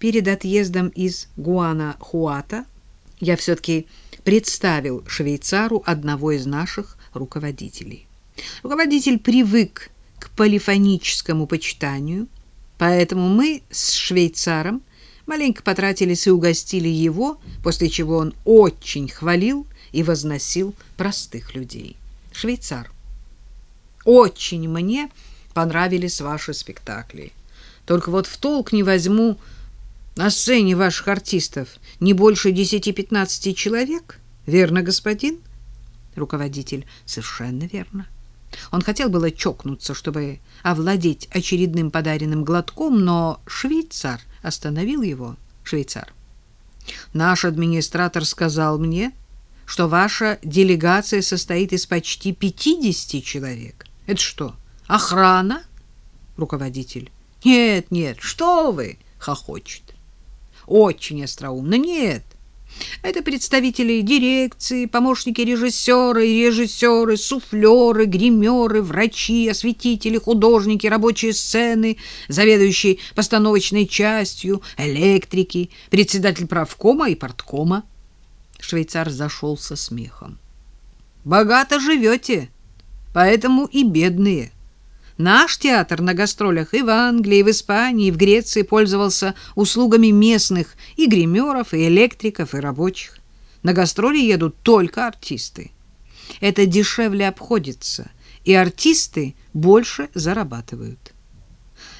Перед отъездом из Гуана-Хуата я все-таки представил швейцару одного из наших руководителей. Руководитель привык к полифоническому почитанию, поэтому мы с швейцаром маленько потратились и угостили его, после чего он очень хвалил и возносил простых людей. Швейцар. Очень мне понравились ваши спектакли. Только вот в толк не возьму на сцене ваших артистов не больше десяти-пятнадцати человек. Верно, господин? Руководитель. Совершенно верно. Он хотел было чокнуться, чтобы овладеть очередным подаренным глотком, но швейцар остановил его. Швейцар. Наш администратор сказал мне, что ваша делегация состоит из почти 50 человек. Это что, охрана? Руководитель. Нет, нет, что вы, хохочет. Очень остроумно. Нет. Это представители дирекции, помощники режиссера и режиссеры, суфлеры, гримеры, врачи, осветители, художники, рабочие сцены, заведующие постановочной частью, электрики, председатель правкома и порткома. Швейцар зашелся смехом. Богато живете, поэтому и бедные. Наш театр на гастролях и в Англии, и в Испании, и в Греции пользовался услугами местных и гримеров, и электриков, и рабочих. На гастроли едут только артисты. Это дешевле обходится, и артисты больше зарабатывают.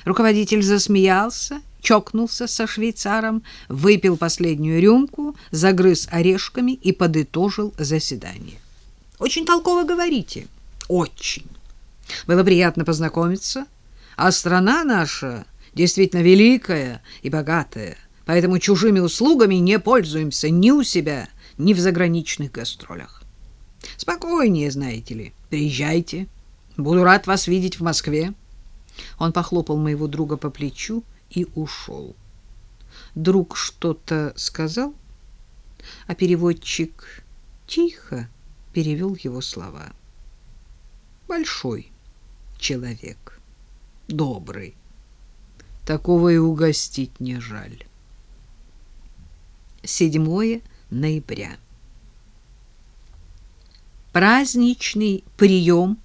Руководитель засмеялся, чокнулся со швейцаром, выпил последнюю рюмку, загрыз орешками и подытожил заседание. «Очень толково говорите. Очень. Было приятно познакомиться. А страна наша действительно великая и богатая, поэтому чужими услугами не пользуемся ни у себя, ни в заграничных гастролях. Спокойнее, знаете ли. Приезжайте. Буду рад вас видеть в Москве. Он похлопал моего друга по плечу и ушел. Друг что-то сказал, а переводчик тихо перевел его слова. Большой человек, добрый. Такого и угостить не жаль. 7 ноября. Праздничный прием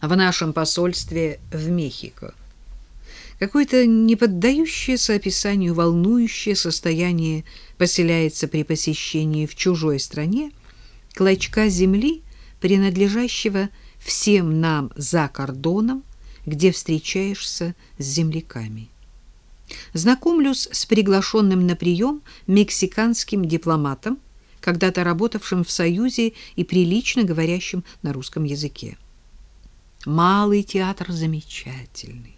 в нашем посольстве в Мехико. Какое-то неподдающееся описанию волнующее состояние поселяется при посещении в чужой стране клочка земли, принадлежащего всем нам за кордоном, где встречаешься с земляками. Знакомлюсь с приглашенным на прием мексиканским дипломатом, когда-то работавшим в Союзе и прилично говорящим на русском языке. Малый театр замечательный.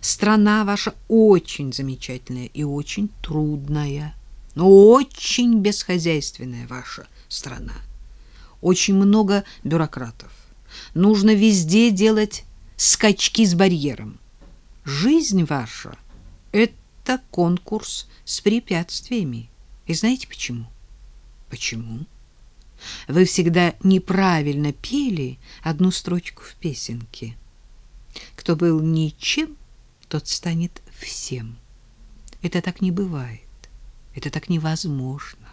Страна ваша очень замечательная и очень трудная, но очень бесхозяйственная ваша страна. Очень много бюрократов нужно везде делать скачки с барьером. Жизнь ваша — это конкурс с препятствиями. И знаете почему? Почему? Вы всегда неправильно пели одну строчку в песенке. Кто был ничем, тот станет всем. Это так не бывает. Это так невозможно.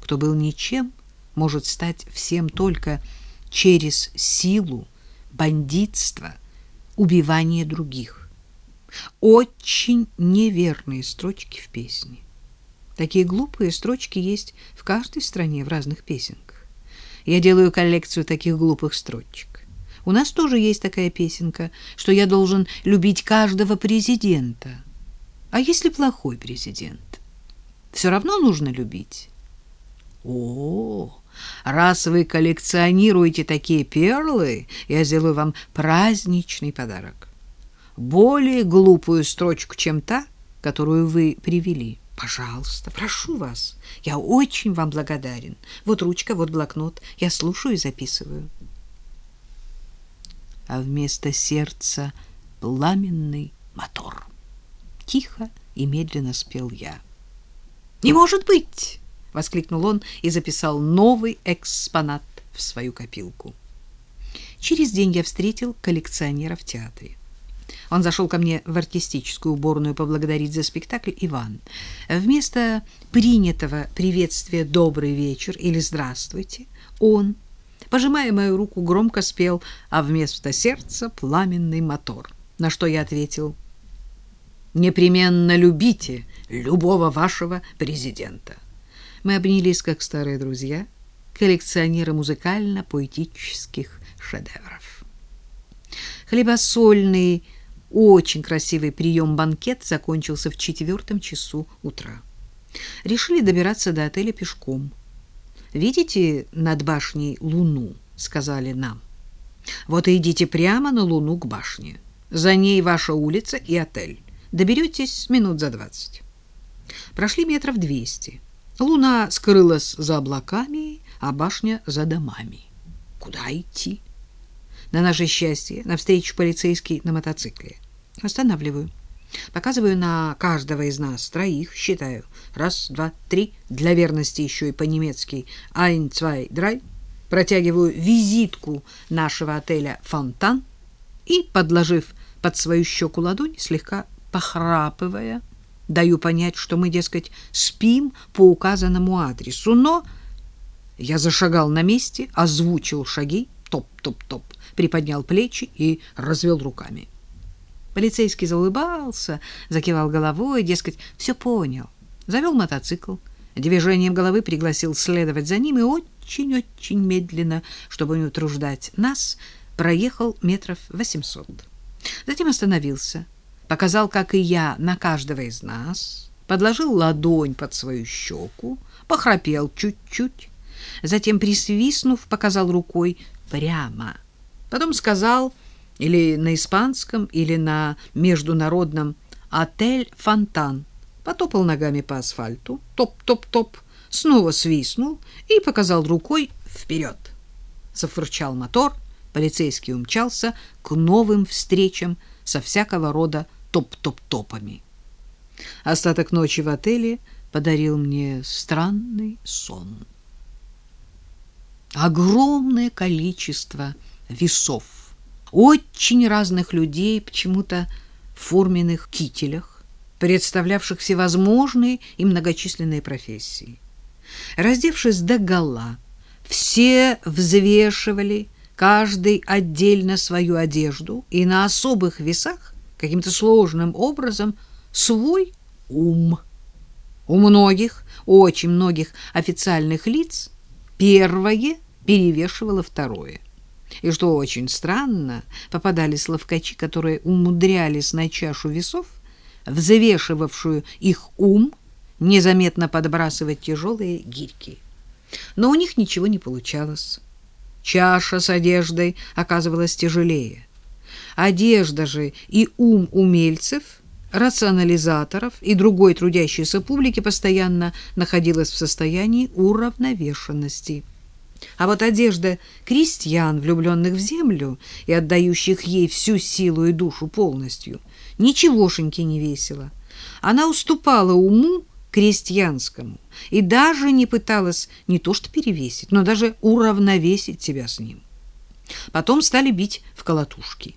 Кто был ничем, может стать всем только через силу, бандитство, убивание других. Очень неверные строчки в песне. Такие глупые строчки есть в каждой стране в разных песенках. Я делаю коллекцию таких глупых строчек. У нас тоже есть такая песенка, что я должен любить каждого президента. А если плохой президент? Все равно нужно любить. О, Раз вы коллекционируете такие перлы, я сделаю вам праздничный подарок. Более глупую строчку, чем та, которую вы привели. Пожалуйста, прошу вас. Я очень вам благодарен. Вот ручка, вот блокнот. Я слушаю и записываю. А вместо сердца пламенный мотор. Тихо и медленно спел я. Не может быть! Воскликнул он и записал новый экспонат в свою копилку. Через день я встретил коллекционера в театре. Он зашел ко мне в артистическую уборную поблагодарить за спектакль Иван. Вместо принятого приветствия «добрый вечер» или «здравствуйте» он, пожимая мою руку, громко спел, а вместо сердца пламенный мотор. На что я ответил «Непременно любите любого вашего президента». Мы обнялись, как старые друзья, коллекционеры музыкально-поэтических шедевров. Хлебосольный очень красивый прием-банкет закончился в четвертом часу утра. Решили добираться до отеля пешком. «Видите над башней луну?» — сказали нам. «Вот и идите прямо на луну к башне. За ней ваша улица и отель. Доберетесь минут за двадцать». Прошли метров двести. Луна скрылась за облаками, а башня за домами. Куда идти? На наше счастье, навстречу полицейский на мотоцикле. Останавливаю. Показываю на каждого из нас троих, считаю. Раз, два, три. Для верности еще и по-немецки. Ein, zwei, drei. Протягиваю визитку нашего отеля «Фонтан» и, подложив под свою щеку ладонь, слегка похрапывая, даю понять, что мы, дескать, спим по указанному адресу. Но я зашагал на месте, озвучил шаги, топ-топ-топ, приподнял плечи и развел руками. Полицейский заулыбался, закивал головой, дескать, все понял. Завел мотоцикл, движением головы пригласил следовать за ним и очень-очень медленно, чтобы не утруждать нас, проехал метров восемьсот. Затем остановился, показал, как и я, на каждого из нас, подложил ладонь под свою щеку, похрапел чуть-чуть, затем, присвистнув, показал рукой прямо. Потом сказал или на испанском, или на международном «Отель Фонтан». Потопал ногами по асфальту, топ-топ-топ, снова свистнул и показал рукой вперед. Зафырчал мотор, полицейский умчался к новым встречам со всякого рода топ-топ-топами. Остаток ночи в отеле подарил мне странный сон. Огромное количество весов очень разных людей, почему-то в форменных кителях, представлявших всевозможные и многочисленные профессии. Раздевшись догола, все взвешивали каждый отдельно свою одежду и на особых весах каким-то сложным образом свой ум. У многих, очень многих официальных лиц первое перевешивало второе. И что очень странно, попадались ловкачи, которые умудрялись на чашу весов, взвешивавшую их ум, незаметно подбрасывать тяжелые гирьки. Но у них ничего не получалось. Чаша с одеждой оказывалась тяжелее. Одежда же и ум умельцев, рационализаторов и другой трудящейся публики постоянно находилась в состоянии уравновешенности. А вот одежда крестьян, влюбленных в землю и отдающих ей всю силу и душу полностью, ничегошеньки не весила. Она уступала уму крестьянскому и даже не пыталась не то что перевесить, но даже уравновесить себя с ним. Потом стали бить в колотушки.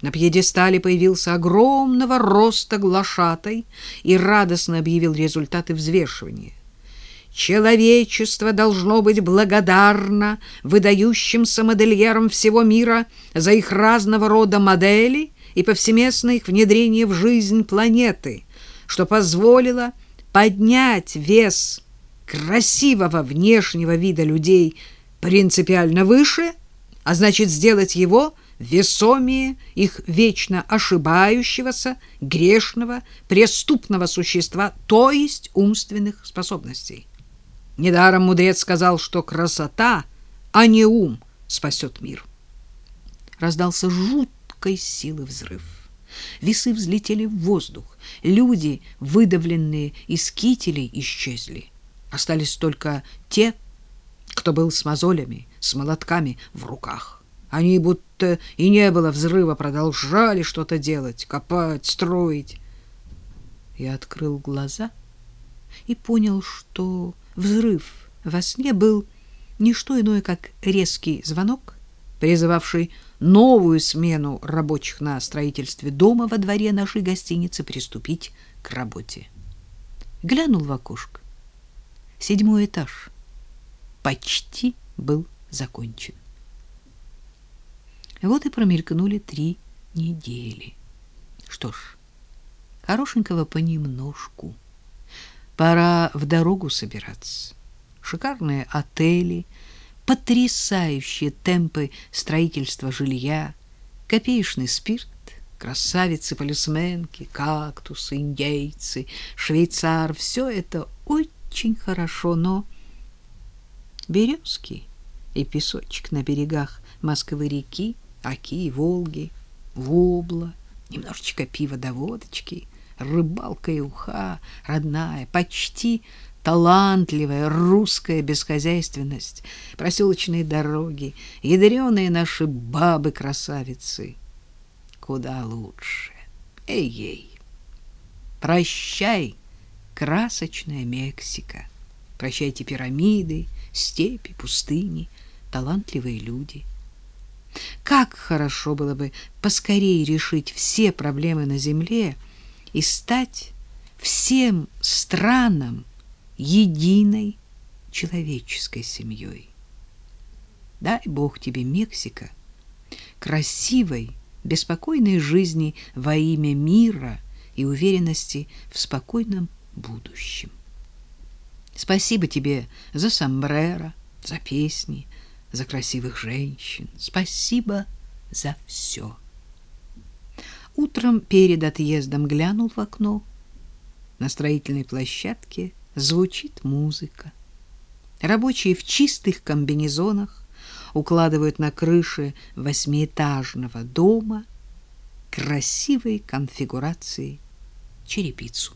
На пьедестале появился огромного роста глашатай и радостно объявил результаты взвешивания. Человечество должно быть благодарно выдающимся модельерам всего мира за их разного рода модели и повсеместное их внедрение в жизнь планеты, что позволило поднять вес красивого внешнего вида людей принципиально выше, а значит сделать его весомее их вечно ошибающегося, грешного, преступного существа, то есть умственных способностей. Недаром мудрец сказал, что красота, а не ум, спасет мир. Раздался жуткой силы взрыв. Весы взлетели в воздух. Люди, выдавленные из кителей, исчезли. Остались только те, кто был с мозолями, с молотками в руках. Они будто и не было взрыва, продолжали что-то делать, копать, строить. Я открыл глаза и понял, что Взрыв во сне был не что иное, как резкий звонок, призывавший новую смену рабочих на строительстве дома во дворе нашей гостиницы приступить к работе. Глянул в окошко. Седьмой этаж почти был закончен. Вот и промелькнули три недели. Что ж, хорошенького понемножку. Пора в дорогу собираться. Шикарные отели, потрясающие темпы строительства жилья, копеечный спирт, красавицы-полисменки, кактусы, индейцы, швейцар — все это очень хорошо, но березки и песочек на берегах Москвы-реки, Оки и Волги, вобла, немножечко пива до водочки, рыбалка и уха, родная, почти талантливая русская бесхозяйственность, проселочные дороги, ядреные наши бабы-красавицы. Куда лучше. Эй-ей! Прощай, красочная Мексика. Прощайте пирамиды, степи, пустыни, талантливые люди. Как хорошо было бы поскорее решить все проблемы на земле и стать всем странам единой человеческой семьей. Дай Бог тебе, Мексика, красивой, беспокойной жизни во имя мира и уверенности в спокойном будущем. Спасибо тебе за сомбреро, за песни, за красивых женщин. Спасибо за все. Утром перед отъездом глянул в окно. На строительной площадке звучит музыка. Рабочие в чистых комбинезонах укладывают на крыше восьмиэтажного дома красивой конфигурации черепицу.